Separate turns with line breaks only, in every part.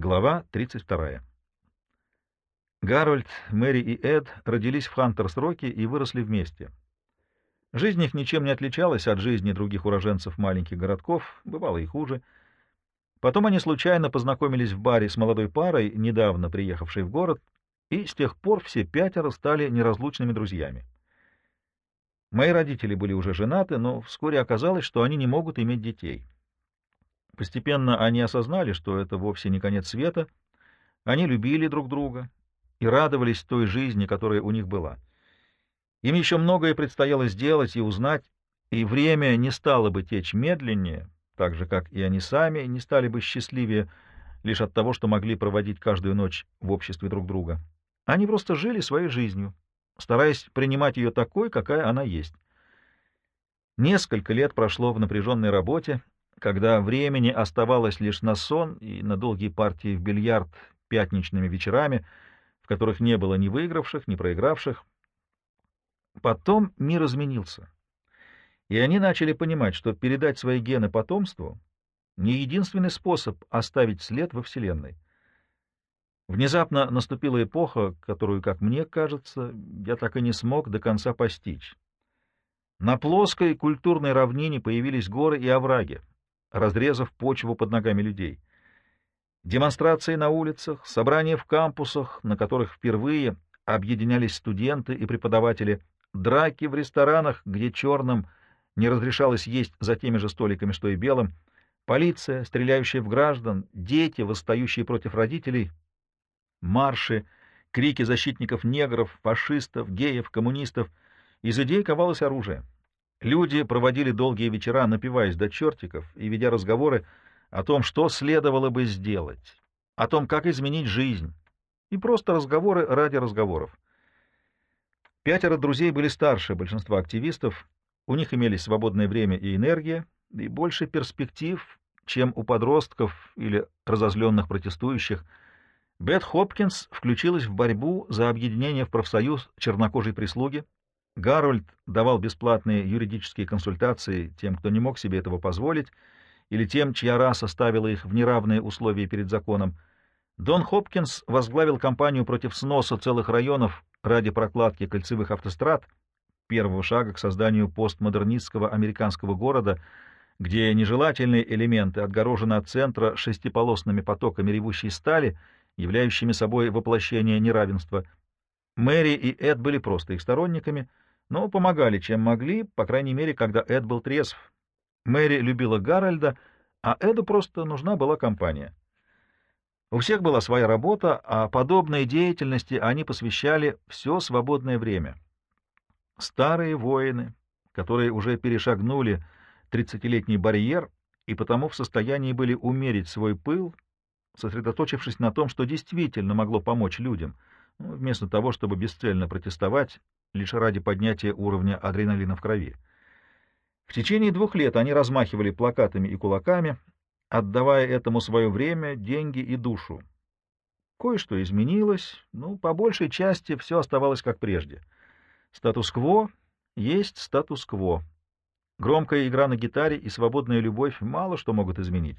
Глава 32. Гарольд, Мэри и Эд родились в Хантерс-Роке и выросли вместе. Жизнь их ничем не отличалась от жизни других уроженцев маленьких городков, бывало и хуже. Потом они случайно познакомились в баре с молодой парой, недавно приехавшей в город, и с тех пор все пятеро стали неразлучными друзьями. Мои родители были уже женаты, но вскоре оказалось, что они не могут иметь детей. Постепенно они осознали, что это вовсе не конец света. Они любили друг друга и радовались той жизни, которая у них была. Им еще многое предстояло сделать и узнать, и время не стало бы течь медленнее, так же, как и они сами не стали бы счастливее лишь от того, что могли проводить каждую ночь в обществе друг друга. Они просто жили своей жизнью, стараясь принимать ее такой, какая она есть. Несколько лет прошло в напряженной работе, когда времени оставалось лишь на сон и на долгие партии в бильярд пятничными вечерами, в которых не было ни выигравших, ни проигравших. Потом мир изменился, и они начали понимать, что передать свои гены потомству — не единственный способ оставить след во Вселенной. Внезапно наступила эпоха, которую, как мне кажется, я так и не смог до конца постичь. На плоской культурной равнине появились горы и овраги, разрезав почву под ногами людей. Демонстрации на улицах, собрания в кампусах, на которых впервые объединялись студенты и преподаватели, драки в ресторанах, где черным не разрешалось есть за теми же столиками, что и белым, полиция, стреляющая в граждан, дети, восстающие против родителей, марши, крики защитников негров, фашистов, геев, коммунистов. Из идей ковалось оружие. Люди проводили долгие вечера, напиваясь до чертиков и ведя разговоры о том, что следовало бы сделать, о том, как изменить жизнь, и просто разговоры ради разговоров. Пятеро друзей были старше большинства активистов, у них имелись свободное время и энергия, и больше перспектив, чем у подростков или разозленных протестующих. Бет Хопкинс включилась в борьбу за объединение в профсоюз чернокожей прислуги, Гарольд давал бесплатные юридические консультации тем, кто не мог себе этого позволить, или тем, чья раса ставила их в неравные условия перед законом. Дон Хопкинс возглавил кампанию против сноса целых районов ради прокладки кольцевых автострад, первого шага к созданию постмодернистского американского города, где нежелательные элементы отгорожены от центра шестиполосными потоками ревущей стали, являющими собой воплощение неравенства. Мэри и Эд были просто их сторонниками — но помогали, чем могли, по крайней мере, когда Эд был трезв. Мэри любила Гарольда, а Эду просто нужна была компания. У всех была своя работа, а подобной деятельности они посвящали все свободное время. Старые воины, которые уже перешагнули тридцатилетний барьер и потому в состоянии были умерить свой пыл, сосредоточившись на том, что действительно могло помочь людям, вместо того, чтобы бесцельно протестовать лишь ради поднятия уровня адреналина в крови. В течение двух лет они размахивали плакатами и кулаками, отдавая этому свое время, деньги и душу. Кое-что изменилось, но по большей части все оставалось как прежде. Статус-кво есть статус-кво. Громкая игра на гитаре и свободная любовь мало что могут изменить.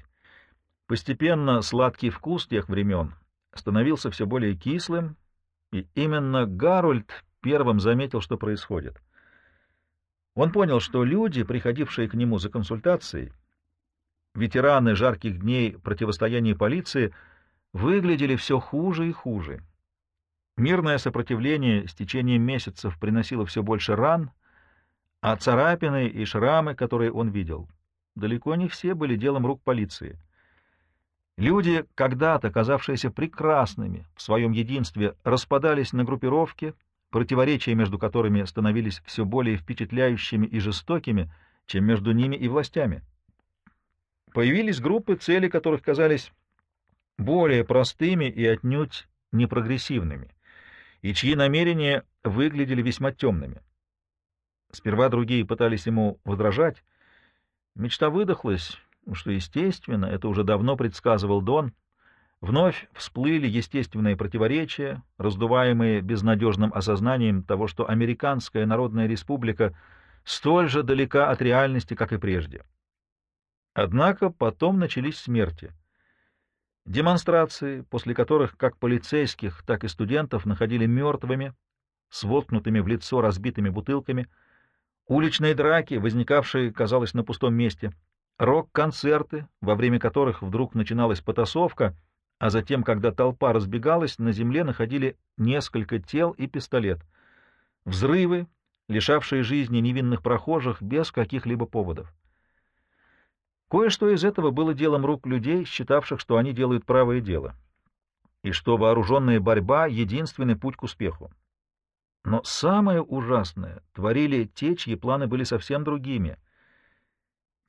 Постепенно сладкий вкус тех времен становился все более кислым, и именно Гарольд первым заметил, что происходит. Он понял, что люди, приходившие к нему за консультацией, ветераны жарких дней противостояния полиции, выглядели все хуже и хуже. Мирное сопротивление с течением месяцев приносило все больше ран, а царапины и шрамы, которые он видел, далеко не все были делом рук полиции. Люди, когда-то казавшиеся прекрасными в своем единстве, распадались на группировки — противоречия между которыми становились все более впечатляющими и жестокими, чем между ними и властями. Появились группы, цели которых казались более простыми и отнюдь непрогрессивными, и чьи намерения выглядели весьма темными. Сперва другие пытались ему возражать. Мечта выдохлась, что, естественно, это уже давно предсказывал Дон — Вновь всплыли естественные противоречия, раздуваемые безнадежным осознанием того, что Американская Народная Республика столь же далека от реальности, как и прежде. Однако потом начались смерти. Демонстрации, после которых как полицейских, так и студентов находили мертвыми, с в лицо разбитыми бутылками, уличные драки, возникавшие, казалось, на пустом месте, рок-концерты, во время которых вдруг начиналась потасовка, а затем, когда толпа разбегалась, на земле находили несколько тел и пистолет, взрывы, лишавшие жизни невинных прохожих без каких-либо поводов. Кое-что из этого было делом рук людей, считавших, что они делают правое дело, и что вооруженная борьба — единственный путь к успеху. Но самое ужасное творили те, чьи планы были совсем другими.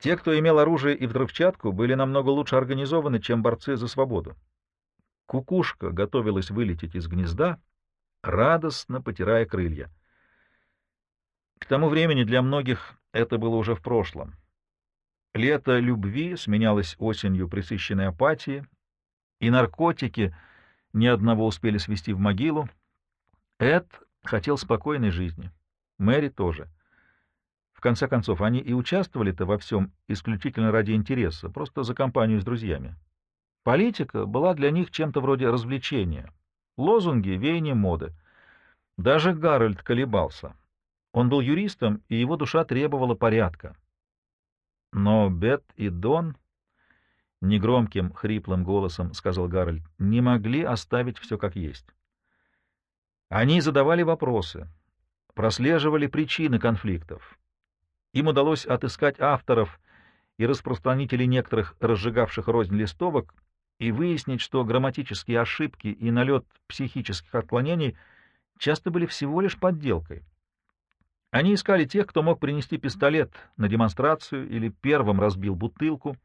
Те, кто имел оружие и взрывчатку, были намного лучше организованы, чем борцы за свободу. Кукушка готовилась вылететь из гнезда, радостно потирая крылья. К тому времени для многих это было уже в прошлом. Лето любви сменялось осенью присыщенной апатии, и наркотики ни одного успели свести в могилу. Эд хотел спокойной жизни. Мэри тоже. Конце концов, они и участвовали-то во всем исключительно ради интереса, просто за компанию с друзьями. Политика была для них чем-то вроде развлечения. Лозунги — веяние моды. Даже Гарольд колебался. Он был юристом, и его душа требовала порядка. Но Бет и Дон, негромким, хриплым голосом сказал Гарольд, не могли оставить все как есть. Они задавали вопросы, прослеживали причины конфликтов. Им удалось отыскать авторов и распространителей некоторых разжигавших рознь листовок и выяснить, что грамматические ошибки и налет психических отклонений часто были всего лишь подделкой. Они искали тех, кто мог принести пистолет на демонстрацию или первым разбил бутылку,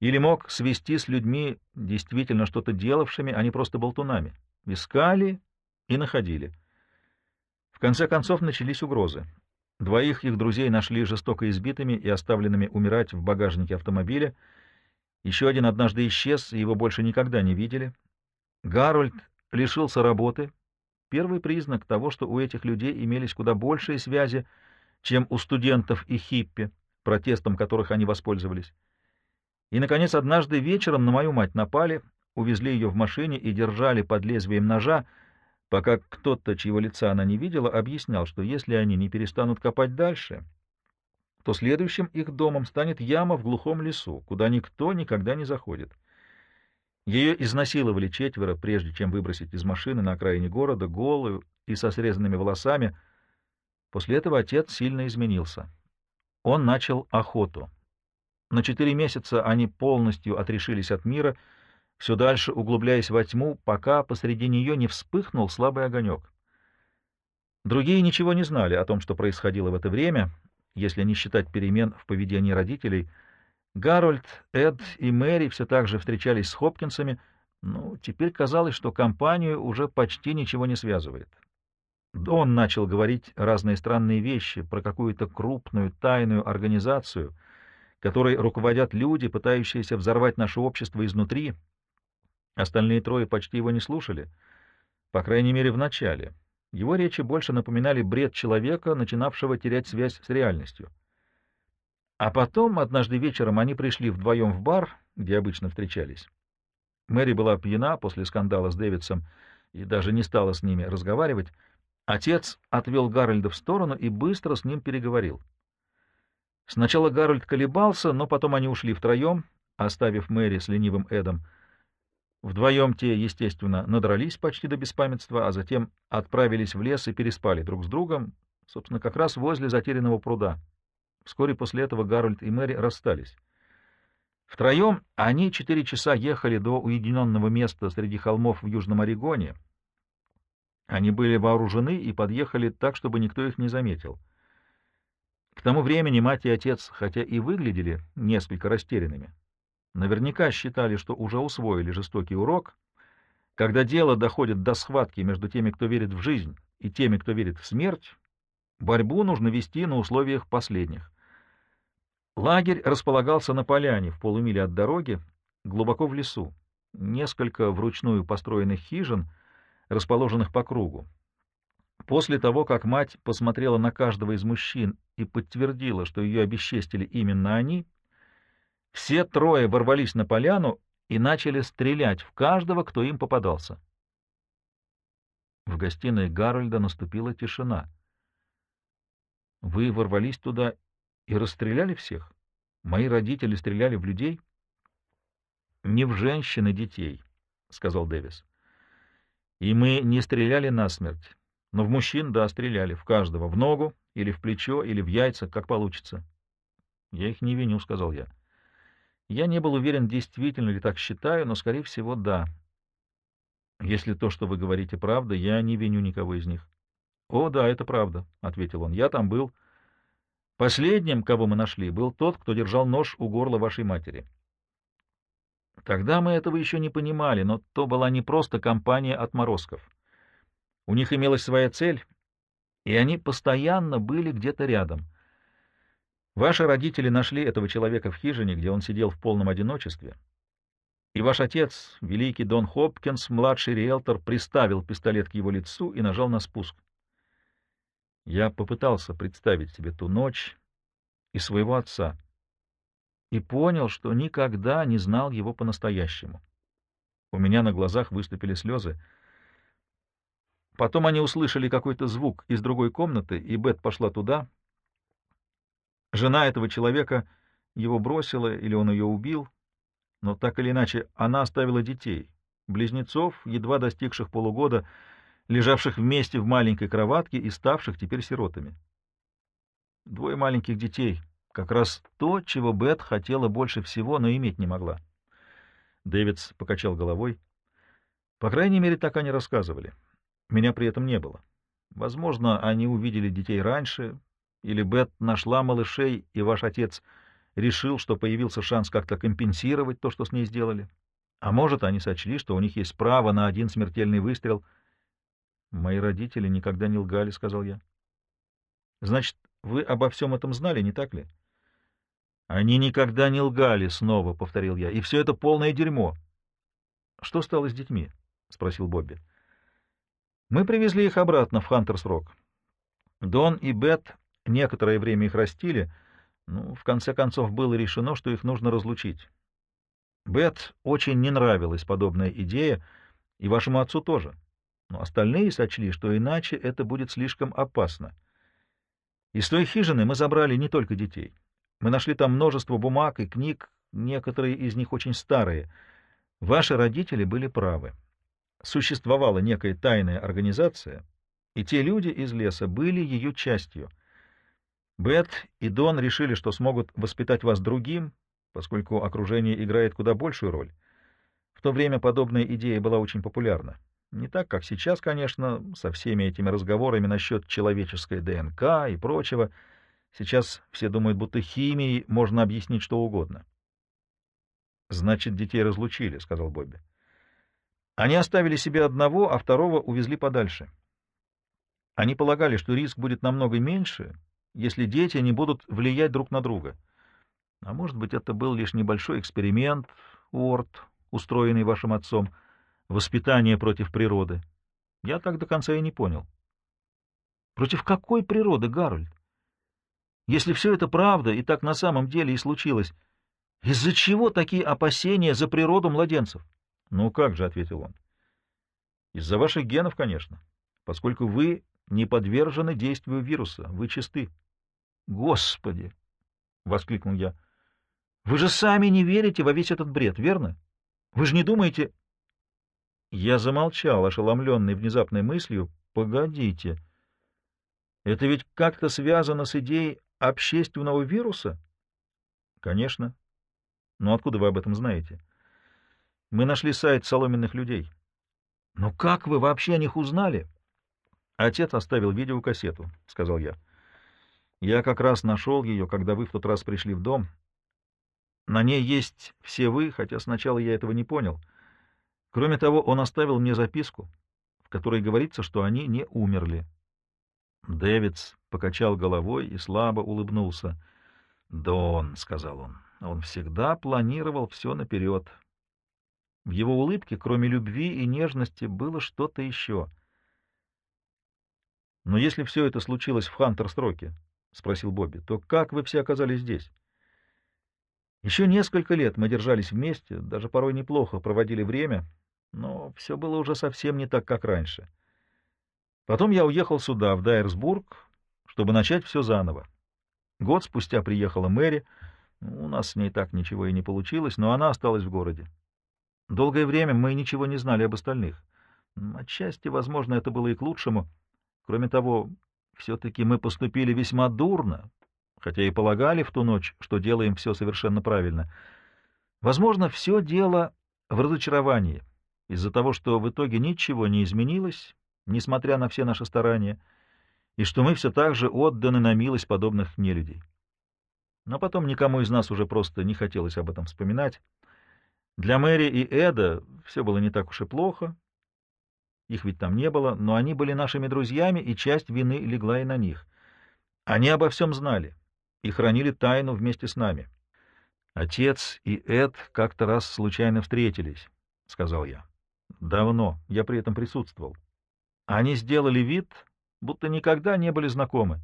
или мог свести с людьми, действительно что-то делавшими, а не просто болтунами. Искали и находили. В конце концов начались угрозы. Двоих их друзей нашли жестоко избитыми и оставленными умирать в багажнике автомобиля. Еще один однажды исчез, и его больше никогда не видели. Гарольд лишился работы, Первый признак того, что у этих людей имелись куда большие связи, чем у студентов и хиппи, протестом которых они воспользовались. И, наконец, однажды вечером на мою мать напали, увезли ее в машине и держали под лезвием ножа, пока кто-то, чьего лица она не видела, объяснял, что если они не перестанут копать дальше, то следующим их домом станет яма в глухом лесу, куда никто никогда не заходит. Ее изнасиловали четверо, прежде чем выбросить из машины на окраине города, голую и со срезанными волосами. После этого отец сильно изменился. Он начал охоту. На четыре месяца они полностью отрешились от мира, все дальше углубляясь во тьму, пока посреди нее не вспыхнул слабый огонек. Другие ничего не знали о том, что происходило в это время, если не считать перемен в поведении родителей — Гарольд, Эд и Мэри все так же встречались с Хопкинсами, но теперь казалось, что компанию уже почти ничего не связывает. Он начал говорить разные странные вещи про какую-то крупную тайную организацию, которой руководят люди, пытающиеся взорвать наше общество изнутри. Остальные трое почти его не слушали, по крайней мере, в начале. Его речи больше напоминали бред человека, начинавшего терять связь с реальностью. А потом, однажды вечером, они пришли вдвоем в бар, где обычно встречались. Мэри была пьяна после скандала с Дэвидсом и даже не стала с ними разговаривать. Отец отвел Гарольда в сторону и быстро с ним переговорил. Сначала Гарольд колебался, но потом они ушли втроем, оставив Мэри с ленивым Эдом. Вдвоем те, естественно, надрались почти до беспамятства, а затем отправились в лес и переспали друг с другом, собственно, как раз возле затерянного пруда. Вскоре после этого Гарольд и Мэри расстались. Втроем они четыре часа ехали до уединенного места среди холмов в Южном Орегоне. Они были вооружены и подъехали так, чтобы никто их не заметил. К тому времени мать и отец, хотя и выглядели несколько растерянными, наверняка считали, что уже усвоили жестокий урок. Когда дело доходит до схватки между теми, кто верит в жизнь, и теми, кто верит в смерть, борьбу нужно вести на условиях последних. Лагерь располагался на поляне в полумиле от дороги, глубоко в лесу. Несколько вручную построенных хижин, расположенных по кругу. После того, как мать посмотрела на каждого из мужчин и подтвердила, что ее обесчестили именно они, все трое ворвались на поляну и начали стрелять в каждого, кто им попадался. В гостиной Гарольда наступила тишина. «Вы ворвались туда и расстреляли всех? Мои родители стреляли в людей?» «Не в женщин и детей», — сказал Дэвис. «И мы не стреляли насмерть, но в мужчин, да, стреляли, в каждого, в ногу или в плечо, или в яйца, как получится». «Я их не виню», — сказал я. Я не был уверен, действительно ли так считаю, но, скорее всего, да. Если то, что вы говорите, правда, я не виню никого из них. — О, да, это правда, — ответил он. — Я там был. Последним, кого мы нашли, был тот, кто держал нож у горла вашей матери. Тогда мы этого еще не понимали, но то была не просто компания отморозков. У них имелась своя цель, и они постоянно были где-то рядом — Ваши родители нашли этого человека в хижине, где он сидел в полном одиночестве, и ваш отец, великий Дон Хопкинс, младший риэлтор, приставил пистолет к его лицу и нажал на спуск. Я попытался представить себе ту ночь и своего отца, и понял, что никогда не знал его по-настоящему. У меня на глазах выступили слезы. Потом они услышали какой-то звук из другой комнаты, и Бет пошла туда — Жена этого человека его бросила или он ее убил, но так или иначе она оставила детей, близнецов, едва достигших полугода, лежавших вместе в маленькой кроватке и ставших теперь сиротами. Двое маленьких детей — как раз то, чего Бет хотела больше всего, но иметь не могла. Дэвидс покачал головой. По крайней мере, так они рассказывали. Меня при этом не было. Возможно, они увидели детей раньше, или Бет нашла малышей, и ваш отец решил, что появился шанс как-то компенсировать то, что с ней сделали? А может, они сочли, что у них есть право на один смертельный выстрел? Мои родители никогда не лгали, — сказал я. Значит, вы обо всем этом знали, не так ли? Они никогда не лгали, — снова повторил я, — и все это полное дерьмо. Что стало с детьми? — спросил Бобби. Мы привезли их обратно в Хантерс-Рок. Дон и Бет Некоторое время их растили, но в конце концов было решено, что их нужно разлучить. Бет очень не нравилась подобная идея, и вашему отцу тоже. Но остальные сочли, что иначе это будет слишком опасно. Из той хижины мы забрали не только детей. Мы нашли там множество бумаг и книг, некоторые из них очень старые. Ваши родители были правы. Существовала некая тайная организация, и те люди из леса были ее частью — Бет и Дон решили, что смогут воспитать вас другим, поскольку окружение играет куда большую роль. В то время подобная идея была очень популярна. Не так, как сейчас, конечно, со всеми этими разговорами насчет человеческой ДНК и прочего. Сейчас все думают, будто химией можно объяснить что угодно. «Значит, детей разлучили», — сказал Бобби. «Они оставили себе одного, а второго увезли подальше. Они полагали, что риск будет намного меньше, если дети не будут влиять друг на друга. А может быть, это был лишь небольшой эксперимент, Уорд, устроенный вашим отцом, воспитание против природы. Я так до конца и не понял. Против какой природы, Гарольд? Если все это правда, и так на самом деле и случилось, из-за чего такие опасения за природу младенцев? — Ну как же, — ответил он. — Из-за ваших генов, конечно, поскольку вы не подвержены действию вируса, вы чисты. Господи! — воскликнул я. — Вы же сами не верите во весь этот бред, верно? Вы же не думаете... Я замолчал, ошеломленный внезапной мыслью. Погодите. Это ведь как-то связано с идеей общественного вируса? Конечно. Но откуда вы об этом знаете? Мы нашли сайт соломенных людей. Но как вы вообще о них узнали? Отец оставил видеокассету, — сказал я. Я как раз нашел ее, когда вы в тот раз пришли в дом. На ней есть все вы, хотя сначала я этого не понял. Кроме того, он оставил мне записку, в которой говорится, что они не умерли. Дэвидс покачал головой и слабо улыбнулся. «Дон», — сказал он, — он всегда планировал все наперед. В его улыбке, кроме любви и нежности, было что-то еще. Но если все это случилось в Хантер-строке, — спросил Бобби, — то как вы все оказались здесь? Еще несколько лет мы держались вместе, даже порой неплохо проводили время, но все было уже совсем не так, как раньше. Потом я уехал сюда, в Дайерсбург, чтобы начать все заново. Год спустя приехала Мэри. У нас с ней так ничего и не получилось, но она осталась в городе. Долгое время мы ничего не знали об остальных. Отчасти, возможно, это было и к лучшему. Кроме того, все-таки мы поступили весьма дурно, хотя и полагали в ту ночь, что делаем все совершенно правильно. Возможно, все дело в разочаровании, из-за того, что в итоге ничего не изменилось, несмотря на все наши старания, и что мы все так же отданы на милость подобных нелюдей. Но потом никому из нас уже просто не хотелось об этом вспоминать. Для Мэри и Эда все было не так уж и плохо, их ведь там не было, но они были нашими друзьями, и часть вины легла и на них. Они обо всем знали и хранили тайну вместе с нами. Отец и Эд как-то раз случайно встретились, — сказал я. Давно, я при этом присутствовал. Они сделали вид, будто никогда не были знакомы.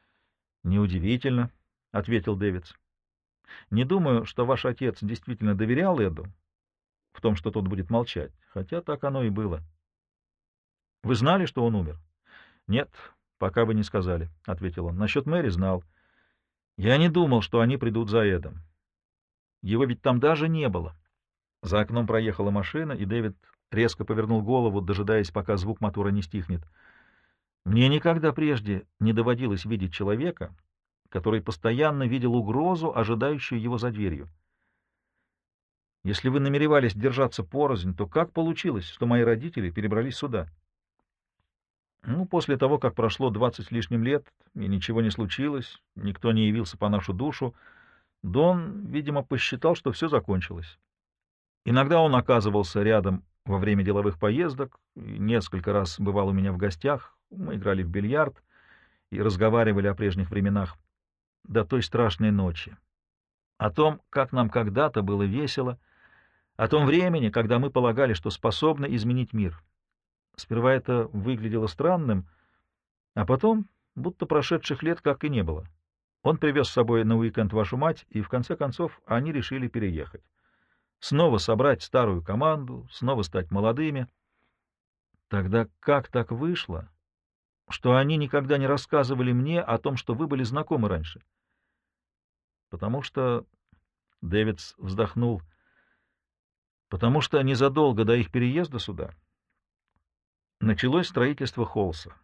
— Неудивительно, — ответил Дэвидс. — Не думаю, что ваш отец действительно доверял Эду в том, что тот будет молчать, хотя так оно и было. — Вы знали, что он умер? — Нет, пока вы не сказали, — ответил он. — Насчет Мэри знал. Я не думал, что они придут за Эдом. Его ведь там даже не было. За окном проехала машина, и Дэвид резко повернул голову, дожидаясь, пока звук мотора не стихнет. Мне никогда прежде не доводилось видеть человека, который постоянно видел угрозу, ожидающую его за дверью. Если вы намеревались держаться порознь, то как получилось, что мои родители перебрались сюда? Ну, после того, как прошло двадцать с лишним лет, и ничего не случилось, никто не явился по нашу душу, Дон, видимо, посчитал, что все закончилось. Иногда он оказывался рядом во время деловых поездок, несколько раз бывал у меня в гостях, мы играли в бильярд и разговаривали о прежних временах до той страшной ночи. О том, как нам когда-то было весело, о том времени, когда мы полагали, что способны изменить мир. Сперва это выглядело странным, а потом, будто прошедших лет как и не было. Он привез с собой на уикенд вашу мать, и в конце концов они решили переехать. Снова собрать старую команду, снова стать молодыми. Тогда как так вышло, что они никогда не рассказывали мне о том, что вы были знакомы раньше? Потому что... Дэвидс вздохнул. Потому что незадолго до их переезда сюда началось строительство Холса.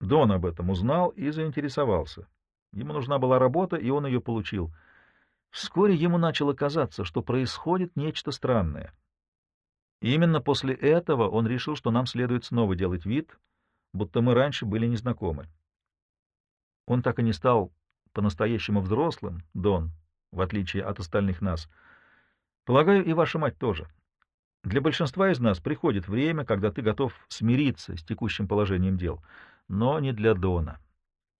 Дон об этом узнал и заинтересовался. Ему нужна была работа, и он ее получил. Вскоре ему начало казаться, что происходит нечто странное. И именно после этого он решил, что нам следует снова делать вид, будто мы раньше были незнакомы. Он так и не стал по-настоящему взрослым, Дон, в отличие от остальных нас. Полагаю, и ваша мать тоже. Для большинства из нас приходит время, когда ты готов смириться с текущим положением дел, но не для Дона.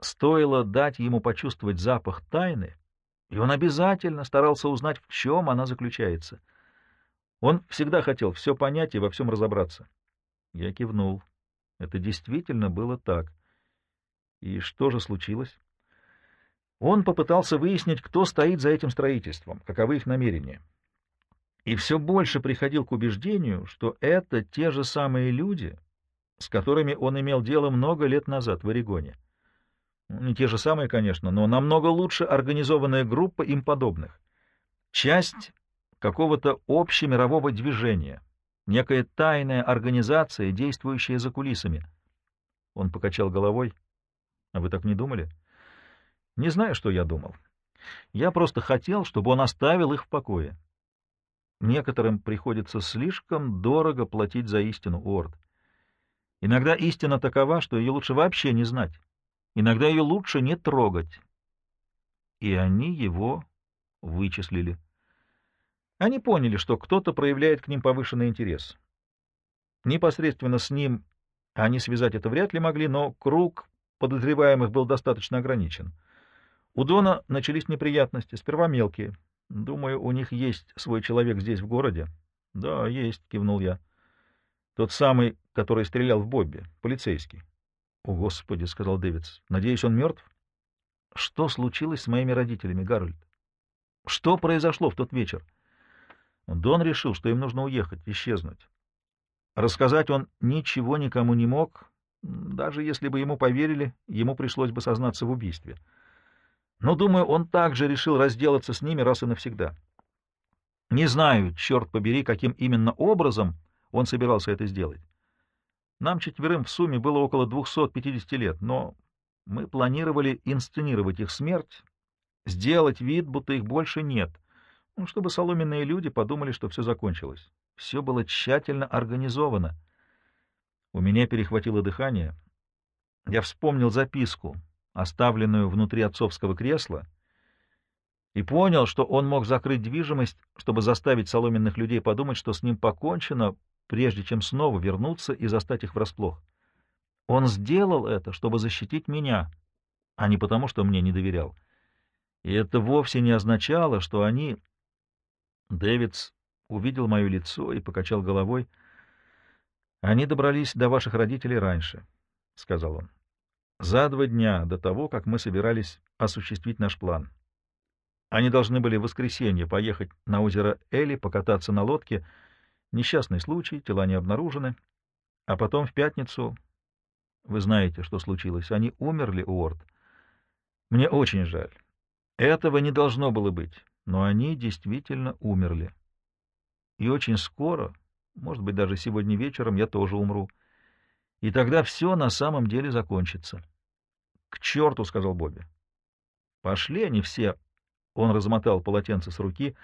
Стоило дать ему почувствовать запах тайны, и он обязательно старался узнать, в чем она заключается. Он всегда хотел все понять и во всем разобраться. Я кивнул. Это действительно было так. И что же случилось? Он попытался выяснить, кто стоит за этим строительством, каковы их намерения и все больше приходил к убеждению, что это те же самые люди, с которыми он имел дело много лет назад в Орегоне. Ну, не те же самые, конечно, но намного лучше организованная группа им подобных. Часть какого-то общемирового движения, некая тайная организация, действующая за кулисами. Он покачал головой. — А вы так не думали? — Не знаю, что я думал. Я просто хотел, чтобы он оставил их в покое. Некоторым приходится слишком дорого платить за истину, Уорд. Иногда истина такова, что ее лучше вообще не знать. Иногда ее лучше не трогать. И они его вычислили. Они поняли, что кто-то проявляет к ним повышенный интерес. Непосредственно с ним они связать это вряд ли могли, но круг подозреваемых был достаточно ограничен. У Дона начались неприятности, сперва мелкие — Думаю, у них есть свой человек здесь, в городе. — Да, есть, — кивнул я. — Тот самый, который стрелял в Бобби, полицейский. — О, Господи, — сказал Дэвидс. — Надеюсь, он мертв? — Что случилось с моими родителями, Гарольд? Что произошло в тот вечер? Дон решил, что им нужно уехать, исчезнуть. Рассказать он ничего никому не мог, даже если бы ему поверили, ему пришлось бы сознаться в убийстве. Но, думаю, он также решил разделаться с ними раз и навсегда. Не знаю, черт побери, каким именно образом он собирался это сделать. Нам четверым в сумме было около 250 лет, но мы планировали инсценировать их смерть, сделать вид, будто их больше нет, ну, чтобы соломенные люди подумали, что все закончилось. Все было тщательно организовано. У меня перехватило дыхание. Я вспомнил записку, оставленную внутри отцовского кресла, и понял, что он мог закрыть движимость, чтобы заставить соломенных людей подумать, что с ним покончено, прежде чем снова вернуться и застать их врасплох. Он сделал это, чтобы защитить меня, а не потому, что мне не доверял. И это вовсе не означало, что они... Дэвидс увидел мое лицо и покачал головой. «Они добрались до ваших родителей раньше», — сказал он. «За два дня до того, как мы собирались осуществить наш план. Они должны были в воскресенье поехать на озеро Эли, покататься на лодке. Несчастный случай, тела не обнаружены. А потом в пятницу... Вы знаете, что случилось. Они умерли, Уорд. Мне очень жаль. Этого не должно было быть, но они действительно умерли. И очень скоро, может быть, даже сегодня вечером, я тоже умру. И тогда все на самом деле закончится. — К черту, — сказал Бобби. — Пошли они все. Он размотал полотенце с руки.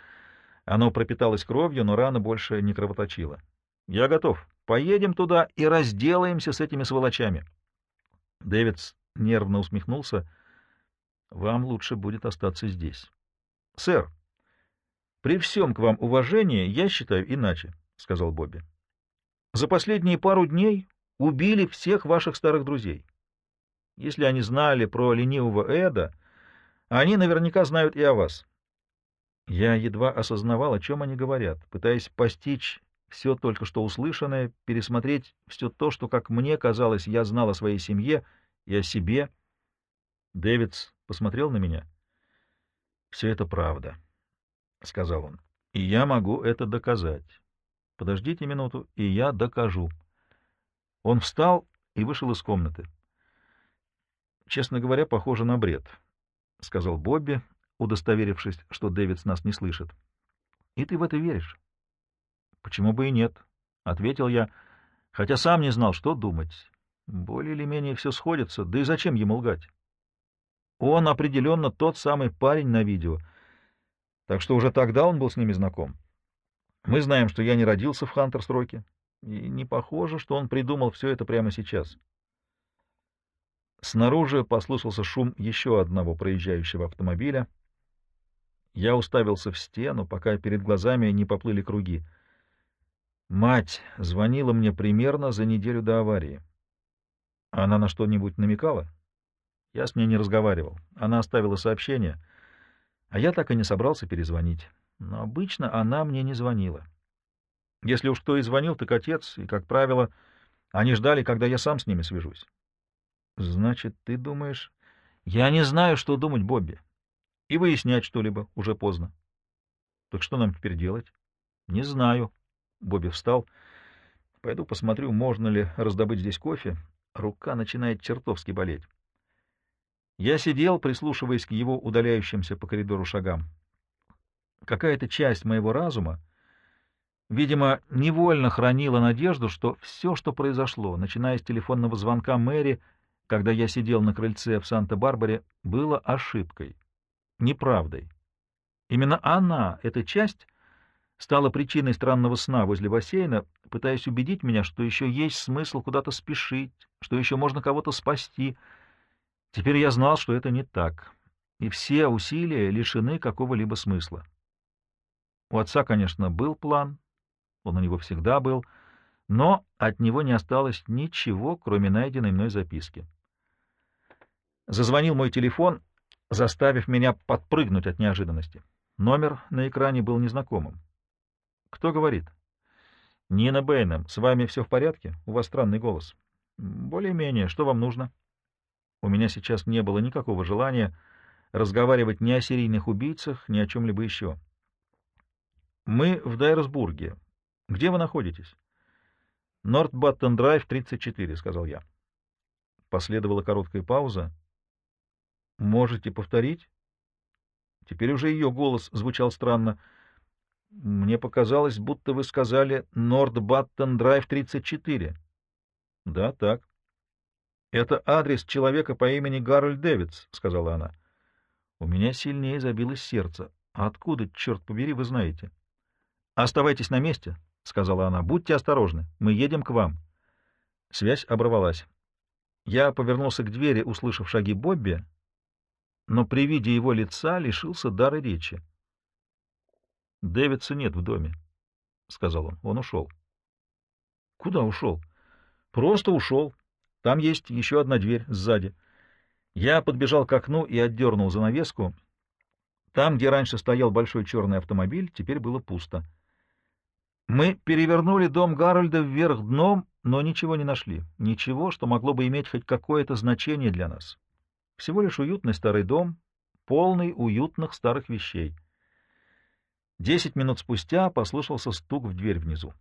Оно пропиталось кровью, но рана больше не кровоточила. — Я готов. Поедем туда и разделаемся с этими сволочами. Дэвидс нервно усмехнулся. — Вам лучше будет остаться здесь. — Сэр, при всем к вам уважении я считаю иначе, — сказал Бобби. — За последние пару дней убили всех ваших старых друзей. Если они знали про ленивого Эда, они наверняка знают и о вас. Я едва осознавал, о чем они говорят, пытаясь постичь все только что услышанное, пересмотреть все то, что, как мне казалось, я знал о своей семье и о себе. Дэвидс посмотрел на меня. «Все это правда», — сказал он, — «и я могу это доказать. Подождите минуту, и я докажу». Он встал и вышел из комнаты. «Честно говоря, похоже на бред», — сказал Бобби, удостоверившись, что Дэвидс нас не слышит. «И ты в это веришь?» Почему бы и нет? — ответил я, хотя сам не знал, что думать. Более или менее все сходится, да и зачем ему лгать? Он определенно тот самый парень на видео, так что уже тогда он был с ними знаком. Мы знаем, что я не родился в Хантерс-Роке, и не похоже, что он придумал все это прямо сейчас. Снаружи послышался шум еще одного проезжающего автомобиля. Я уставился в стену, пока перед глазами не поплыли круги — Мать звонила мне примерно за неделю до аварии. Она на что-нибудь намекала? Я с ней не разговаривал. Она оставила сообщение, а я так и не собрался перезвонить. Но обычно она мне не звонила. Если уж кто и звонил, так отец, и, как правило, они ждали, когда я сам с ними свяжусь. Значит, ты думаешь... Я не знаю, что думать, Бобби. И выяснять что-либо уже поздно. Так что нам теперь делать? Не знаю. Бобби встал. Пойду посмотрю, можно ли раздобыть здесь кофе. Рука начинает чертовски болеть. Я сидел, прислушиваясь к его удаляющимся по коридору шагам. Какая-то часть моего разума, видимо, невольно хранила надежду, что все, что произошло, начиная с телефонного звонка Мэри, когда я сидел на крыльце в Санта-Барбаре, было ошибкой, неправдой. Именно она, эта часть, стала причиной странного сна возле бассейна, пытаясь убедить меня, что еще есть смысл куда-то спешить, что еще можно кого-то спасти. Теперь я знал, что это не так, и все усилия лишены какого-либо смысла. У отца, конечно, был план, он у него всегда был, но от него не осталось ничего, кроме найденной мной записки. Зазвонил мой телефон, заставив меня подпрыгнуть от неожиданности. Номер на экране был незнакомым. Кто говорит? Нина Бэйнем. С вами все в порядке? У вас странный голос. Более-менее. Что вам нужно? У меня сейчас не было никакого желания разговаривать ни о серийных убийцах, ни о чем-либо еще. «Мы в Дайрсбурге. Где вы находитесь?» «Норт-Баттон-Драйв, 34», — сказал я. Последовала короткая пауза. «Можете повторить?» Теперь уже ее голос звучал странно. «Мне показалось, будто вы сказали Норд-Баттон-Драйв, 34». «Да, так». «Это адрес человека по имени Гарольд Дэвидс», — сказала она. У меня сильнее забилось сердце. А откуда, черт побери, вы знаете? «Оставайтесь на месте», — сказала она. «Будьте осторожны. Мы едем к вам». Связь оборвалась. Я повернулся к двери, услышав шаги Бобби, но при виде его лица лишился дара речи. «Дэвидса нет в доме», — сказал он. «Он ушел». «Куда ушел?» «Просто ушел. Там есть еще одна дверь сзади». Я подбежал к окну и отдернул занавеску. Там, где раньше стоял большой черный автомобиль, теперь было пусто. Мы перевернули дом Гарольда вверх дном, но ничего не нашли. Ничего, что могло бы иметь хоть какое-то значение для нас. Всего лишь уютный старый дом, полный уютных старых вещей. Десять минут спустя послышался стук в дверь внизу.